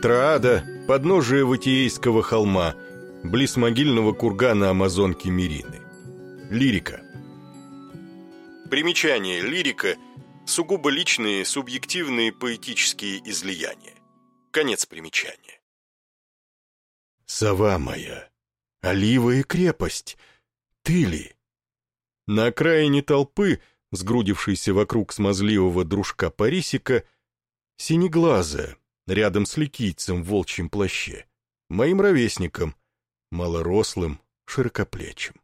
Траада, подножие Ватиейского холма, близ могильного кургана Амазонки Мирины. Лирика. Примечание. Лирика – сугубо личные, субъективные поэтические излияния. Конец примечания. Сова моя, оливая крепость, ты ли? На окраине толпы, сгрудившейся вокруг смазливого дружка Парисика, синеглазая, рядом с ликийцем в волчьем плаще, моим ровесником, малорослым, широкоплечим.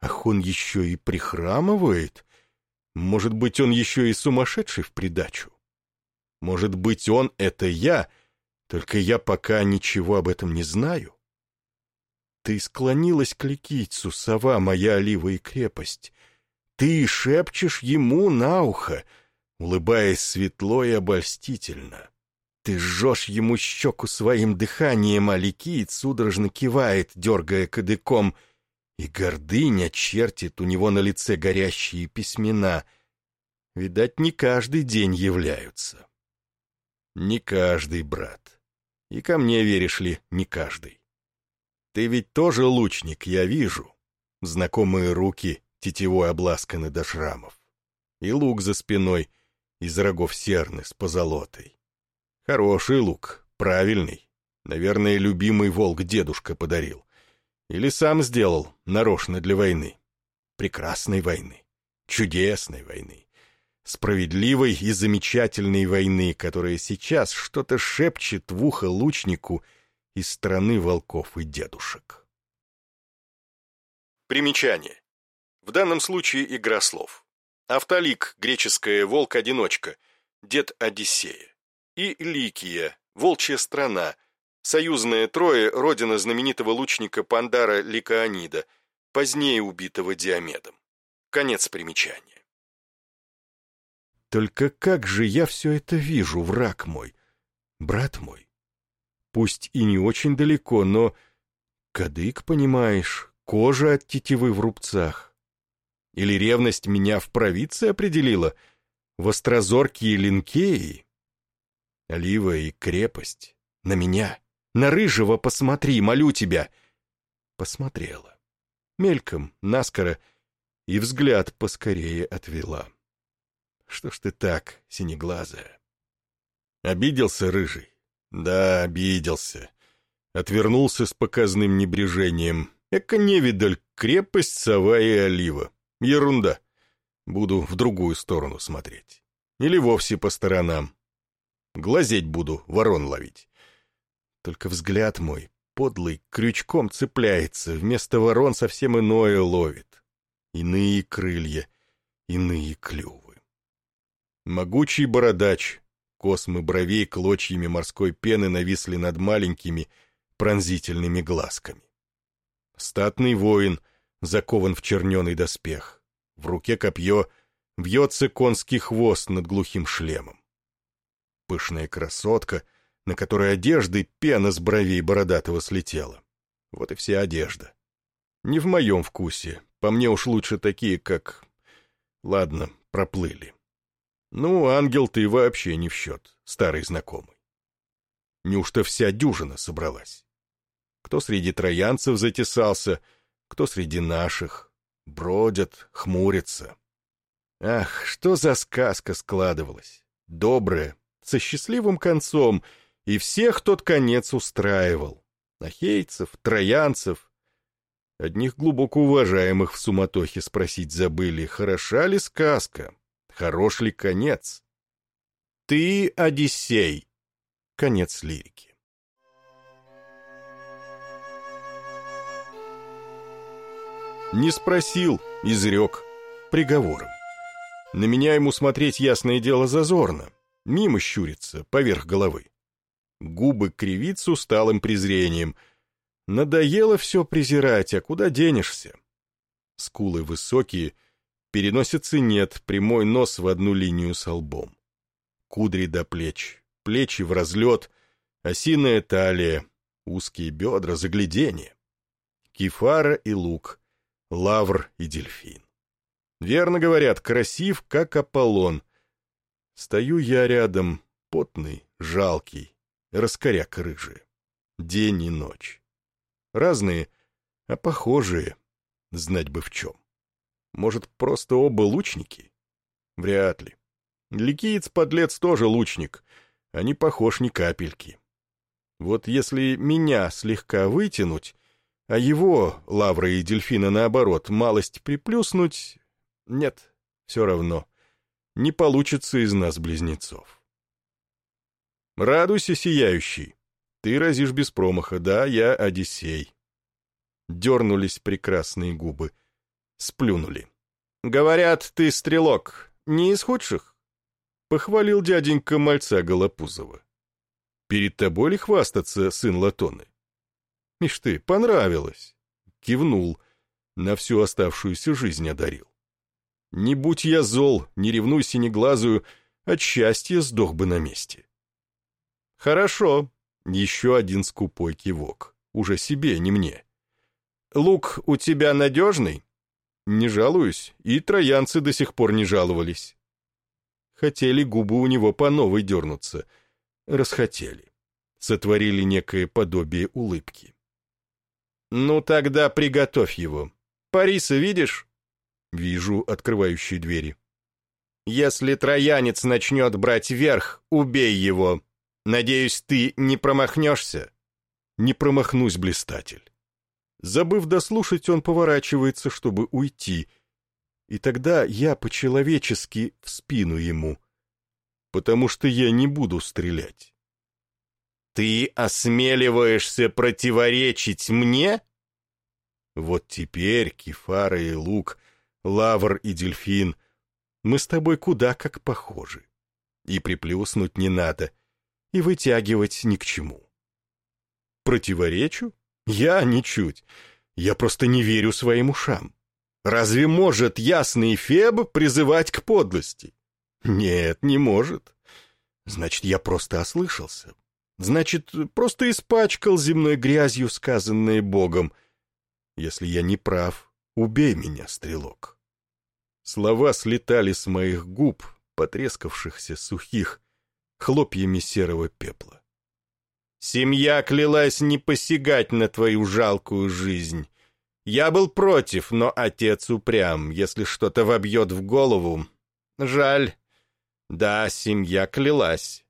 Ах, он еще и прихрамывает? Может быть, он еще и сумасшедший в придачу? Может быть, он — это я, только я пока ничего об этом не знаю? Ты склонилась к ликийцу, сова моя оливая крепость. Ты шепчешь ему на ухо, улыбаясь светло и обольстительно. Ты жжешь ему щеку своим дыханием, а ликиец судорожно кивает, дергая кадыком, и гордыня чертит у него на лице горящие письмена. Видать, не каждый день являются. Не каждый, брат. И ко мне, веришь ли, не каждый. Ты ведь тоже лучник, я вижу. Знакомые руки тетевой обласканы до шрамов. И лук за спиной из рогов серны с позолотой. Хороший лук, правильный. Наверное, любимый волк дедушка подарил. Или сам сделал, нарочно для войны. Прекрасной войны. Чудесной войны. Справедливой и замечательной войны, которая сейчас что-то шепчет в ухо лучнику из страны волков и дедушек. Примечание. В данном случае игра слов. Автолик, греческое «волк-одиночка», дед Одиссея и Ликия, Волчья страна, союзная Трое, родина знаменитого лучника Пандара Ликаонида, позднее убитого Диомедом. Конец примечания. Только как же я все это вижу, враг мой, брат мой? Пусть и не очень далеко, но... Кадык, понимаешь, кожа от тетивы в рубцах. Или ревность меня в провидце определила? Вострозоркие линкеи? Олива и крепость. На меня. На рыжего посмотри, молю тебя. Посмотрела. Мельком, наскоро, и взгляд поскорее отвела. Что ж ты так, синеглазая? Обиделся рыжий? Да, обиделся. Отвернулся с показным небрежением. Эка невидаль, крепость, сова и олива. Ерунда. Буду в другую сторону смотреть. Или вовсе по сторонам. Глазеть буду, ворон ловить. Только взгляд мой, подлый, крючком цепляется, вместо ворон совсем иное ловит. Иные крылья, иные клювы. Могучий бородач, космы бровей клочьями морской пены нависли над маленькими пронзительными глазками. Статный воин, закован в черненый доспех. В руке копье, вьется конский хвост над глухим шлемом пышная красотка, на которой одежды пена с бровей бородатого слетела. Вот и вся одежда. Не в моем вкусе, по мне уж лучше такие, как... Ладно, проплыли. Ну, ангел ты вообще не в счет, старый знакомый. Неужто вся дюжина собралась? Кто среди троянцев затесался, кто среди наших. Бродят, хмурятся. Ах, что за сказка складывалась. Добрая, со счастливым концом, и всех тот конец устраивал. Нахейцев, троянцев. Одних глубоко уважаемых в суматохе спросить забыли, хороша ли сказка, хорош ли конец. Ты Одиссей. Конец лирики. Не спросил, изрек, приговором. На меня ему смотреть, ясное дело, зазорно мимо щурится, поверх головы. Губы кривит с усталым презрением. Надоело все презирать, а куда денешься? Скулы высокие, переносицы нет, прямой нос в одну линию с лбом. Кудри до плеч, плечи в разлет, осиная талия, узкие бедра, загляденье. Кефара и лук, лавр и дельфин. Верно говорят, красив, как Аполлон — Стою я рядом, потный, жалкий, раскоряка рыжие. День и ночь. Разные, а похожие, знать бы в чем. Может, просто оба лучники? Вряд ли. Ликиец-подлец тоже лучник, а не похож ни капельки. Вот если меня слегка вытянуть, а его, Лавра и Дельфина, наоборот, малость приплюснуть... Нет, все равно. Не получится из нас близнецов. Радуйся, сияющий. Ты разишь без промаха, да, я Одиссей. Дернулись прекрасные губы. Сплюнули. Говорят, ты стрелок. Не из худших? Похвалил дяденька мальца Голопузова. Перед тобой ли хвастаться, сын Латоны? Ишь ты, понравилось. Кивнул, на всю оставшуюся жизнь одарил. Не будь я зол, не ревнуй синеглазую, от счастья сдох бы на месте. Хорошо, еще один скупой кивок. Уже себе, не мне. Лук у тебя надежный? Не жалуюсь, и троянцы до сих пор не жаловались. Хотели губы у него по новой дернуться. Расхотели. Сотворили некое подобие улыбки. «Ну тогда приготовь его. Париса видишь?» «Вижу открывающие двери». «Если троянец начнет брать верх, убей его. Надеюсь, ты не промахнешься?» «Не промахнусь, блистатель». Забыв дослушать, он поворачивается, чтобы уйти. И тогда я по-человечески в спину ему, потому что я не буду стрелять. «Ты осмеливаешься противоречить мне?» «Вот теперь Кефара и Лук, Лавр и Дельфин, мы с тобой куда как похожи. И приплюснуть не надо, и вытягивать ни к чему». «Противоречу? Я ничуть. Я просто не верю своим ушам. Разве может ясный Феб призывать к подлости? Нет, не может. Значит, я просто ослышался, Значит, просто испачкал земной грязью сказанное Богом. Если я не прав, убей меня, стрелок. Слова слетали с моих губ, потрескавшихся, сухих, хлопьями серого пепла. Семья клялась не посягать на твою жалкую жизнь. Я был против, но отец упрям, если что-то вобьет в голову. Жаль. Да, семья клялась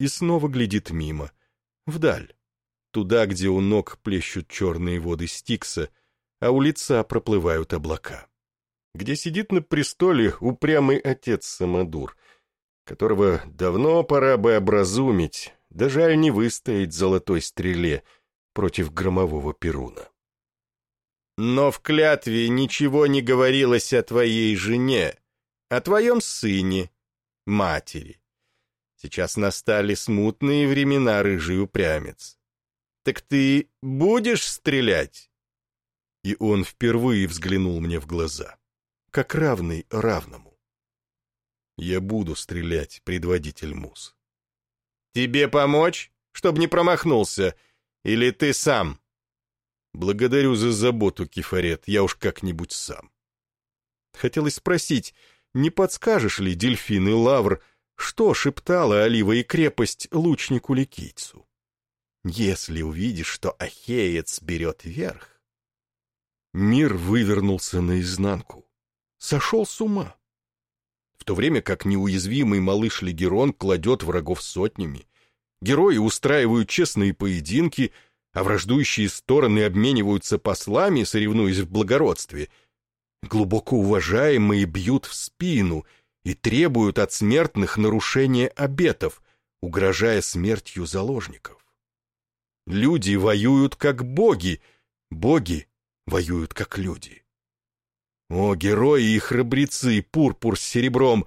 и снова глядит мимо, вдаль, туда, где у ног плещут черные воды Стикса, а у лица проплывают облака, где сидит на престоле упрямый отец Самодур, которого давно пора бы образумить, да жаль не выстоять золотой стреле против громового Перуна. Но в клятве ничего не говорилось о твоей жене, о твоем сыне, матери. Сейчас настали смутные времена, рыжий упрямец. Так ты будешь стрелять? И он впервые взглянул мне в глаза, как равный равному. Я буду стрелять, предводитель Мус. Тебе помочь, чтобы не промахнулся, или ты сам? Благодарю за заботу, Кефарет, я уж как-нибудь сам. Хотелось спросить, не подскажешь ли, дельфин и лавр, что шептала Олива и крепость лучнику Ликийцу? Если увидишь, что Ахеец берет верх... Мир вывернулся наизнанку. Сошел с ума. В то время как неуязвимый малыш Легерон кладет врагов сотнями, герои устраивают честные поединки, а враждующие стороны обмениваются послами, соревнуясь в благородстве, глубоко уважаемые бьют в спину — и требуют от смертных нарушения обетов, угрожая смертью заложников. Люди воюют как боги, боги воюют как люди. О, герои и храбрецы, пурпур с серебром,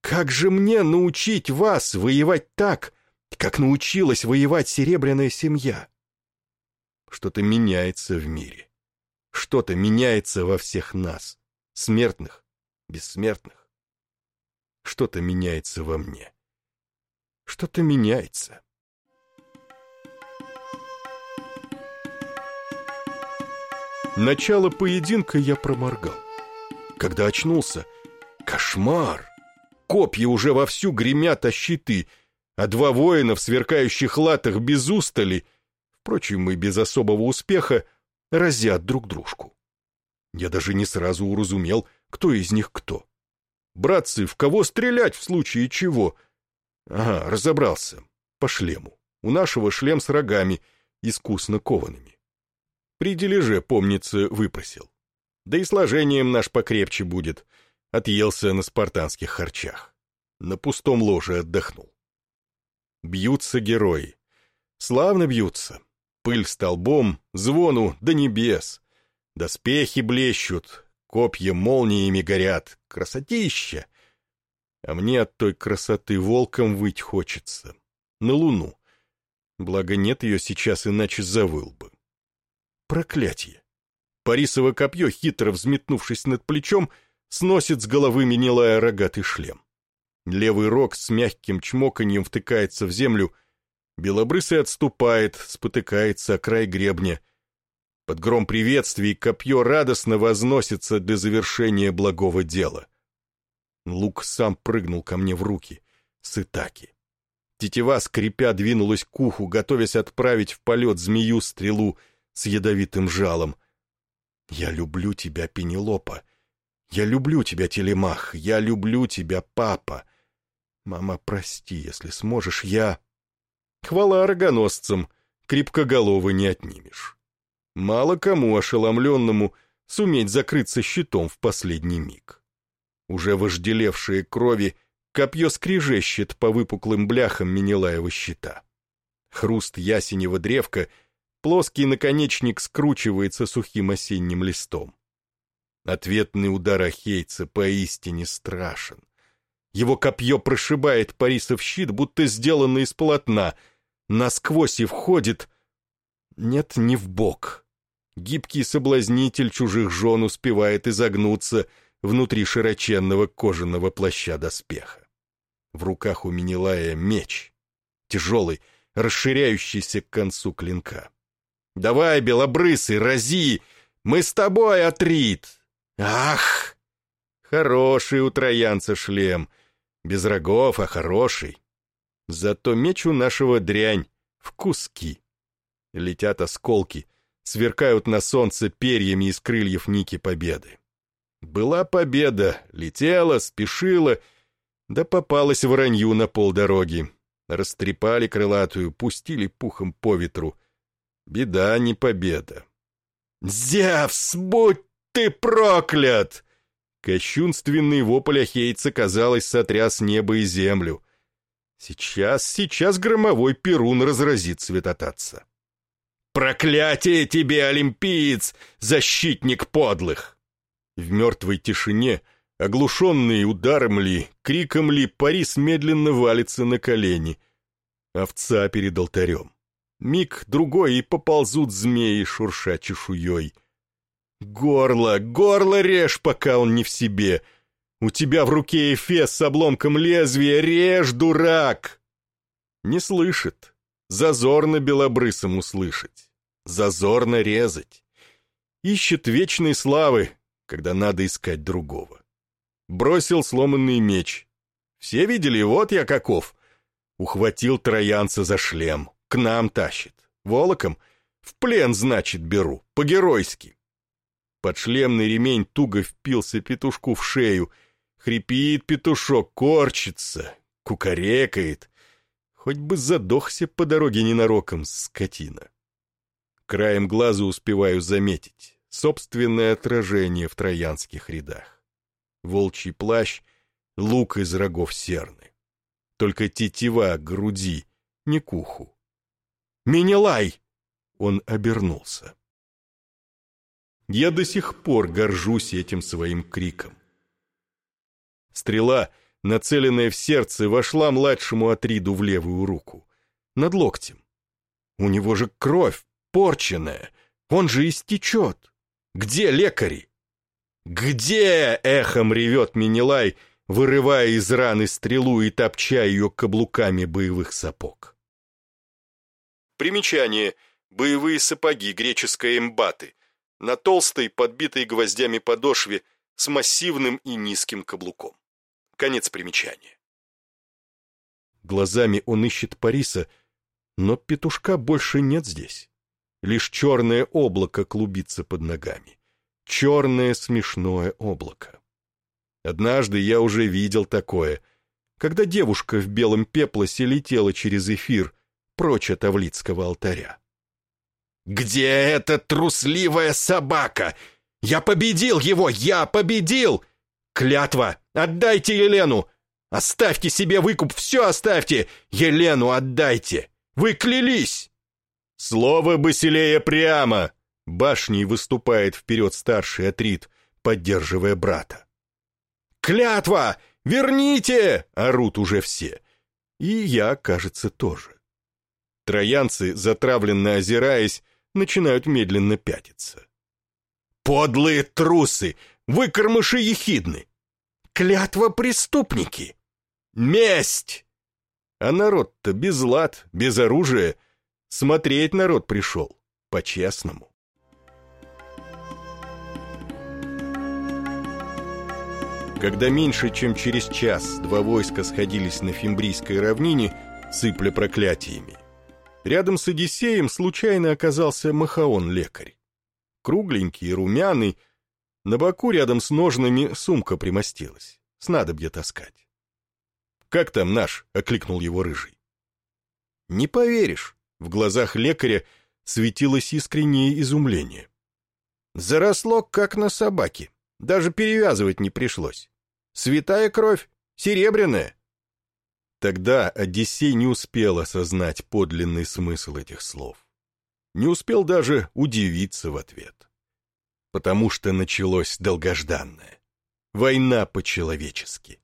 как же мне научить вас воевать так, как научилась воевать серебряная семья? Что-то меняется в мире. Что-то меняется во всех нас, смертных, бессмертных. Что-то меняется во мне. Что-то меняется. Начало поединка я проморгал. Когда очнулся, кошмар! Копья уже вовсю гремят, а щиты а два воина в сверкающих латах без устали, впрочем, и без особого успеха, разят друг дружку. Я даже не сразу уразумел, кто из них кто. Братцы, в кого стрелять в случае чего? Ага, разобрался. По шлему. У нашего шлем с рогами, искусно коваными. При дележе, помнится, выпросил. Да и сложением наш покрепче будет. Отъелся на спартанских харчах. На пустом ложе отдохнул. Бьются герои. Славно бьются. Пыль столбом, звону до небес. Доспехи блещут, копья молниями горят. Красотища! А мне от той красоты волком выть хочется. На луну. Благо нет ее сейчас, иначе завыл бы. Проклятье! Парисово копье, хитро взметнувшись над плечом, сносит с головы Менелая рогатый шлем. Левый рог с мягким чмоканьем втыкается в землю, белобрысый отступает, спотыкается о край гребня. Под гром приветствий копье радостно возносится для завершения благого дела. Лук сам прыгнул ко мне в руки, с итаки. Тетива, скрипя, двинулась к уху, готовясь отправить в полет змею-стрелу с ядовитым жалом. «Я люблю тебя, Пенелопа. Я люблю тебя, Телемах. Я люблю тебя, папа. Мама, прости, если сможешь, я...» Хвала рогоносцам, крепкоголовы не отнимешь. Мало кому ошеломленному суметь закрыться щитом в последний миг. Уже вожделевшие крови копье скрежещет по выпуклым бляхам Менелаева щита. Хруст ясенева древка — Плоский наконечник скручивается сухим осенним листом. Ответный удар Ахейца поистине страшен. Его копье прошибает Парисов щит, будто сделанный из полотна, насквозь и входит... Нет, не в бок. Гибкий соблазнитель чужих жен успевает изогнуться внутри широченного кожаного плаща доспеха. В руках у Минилая меч, тяжелый, расширяющийся к концу клинка. Давай, белобрысый, рази! Мы с тобой, Атрит! Ах! Хороший у троянца шлем. Без рогов, а хороший. Зато меч у нашего дрянь в куски. Летят осколки, сверкают на солнце перьями из крыльев Ники Победы. Была победа, летела, спешила, да попалась воронью на полдороги. Растрепали крылатую, пустили пухом по ветру — Беда, не победа. «Зевс, будь ты проклят!» Кощунственный вопль Ахейца, казалось, сотряс небо и землю. Сейчас, сейчас громовой перун разразит светотатца. «Проклятие тебе, олимпиец, защитник подлых!» В мертвой тишине, оглушенный ударом ли, криком ли, Парис медленно валится на колени. Овца перед алтарем. Миг другой и поползут змеи, шурша чешуей. Горло, горло режь, пока он не в себе. У тебя в руке эфес с обломком лезвия, режь, дурак! Не слышит. Зазорно белобрысом услышать. Зазорно резать. Ищет вечной славы, когда надо искать другого. Бросил сломанный меч. Все видели, вот я каков. Ухватил троянца за шлем. К нам тащит. Волоком? В плен, значит, беру. По-геройски. Подшлемный ремень туго впился петушку в шею. Хрипит петушок, корчится, кукарекает. Хоть бы задохся по дороге ненароком, скотина. Краем глаза успеваю заметить собственное отражение в троянских рядах. Волчий плащ, лук из рогов серны. Только тетива к груди, не к уху. Менелай!» Он обернулся. Я до сих пор горжусь этим своим криком. Стрела, нацеленная в сердце, вошла младшему Атриду в левую руку, над локтем. У него же кровь порченная, он же истечет. Где лекари? «Где?» — эхом ревет Минилай, вырывая из раны стрелу и топча ее каблуками боевых сапог. Примечание. Боевые сапоги, греческое эмбаты. На толстой, подбитой гвоздями подошве, с массивным и низким каблуком. Конец примечания. Глазами он ищет Париса, но петушка больше нет здесь. Лишь черное облако клубится под ногами. Черное смешное облако. Однажды я уже видел такое, когда девушка в белом пеплосе летела через эфир прочь от Авлицкого алтаря. «Где эта трусливая собака? Я победил его! Я победил! Клятва! Отдайте Елену! Оставьте себе выкуп, все оставьте! Елену отдайте! Вы клялись!» «Слово Басилея прямо!» Башней выступает вперед старший Атрит, поддерживая брата. «Клятва! Верните!» — орут уже все. И я, кажется, тоже. Троянцы, затравленно озираясь, начинают медленно пятиться. «Подлые трусы! Выкормыши ехидны! Клятва преступники! Месть!» А народ-то без лад, без оружия. Смотреть народ пришел, по-честному. Когда меньше, чем через час два войска сходились на Фимбрийской равнине, сыпля проклятиями, рядом с Одиссеем случайно оказался Махаон-лекарь. Кругленький, румяный, на боку рядом с ножнами сумка примостилась, снадобье таскать. «Как там наш?» — окликнул его рыжий. «Не поверишь», — в глазах лекаря светилось искреннее изумление. «Заросло, как на собаке, даже перевязывать не пришлось. Святая кровь, серебряная. Тогда Одиссей не успел осознать подлинный смысл этих слов. Не успел даже удивиться в ответ. Потому что началось долгожданное. Война по-человечески.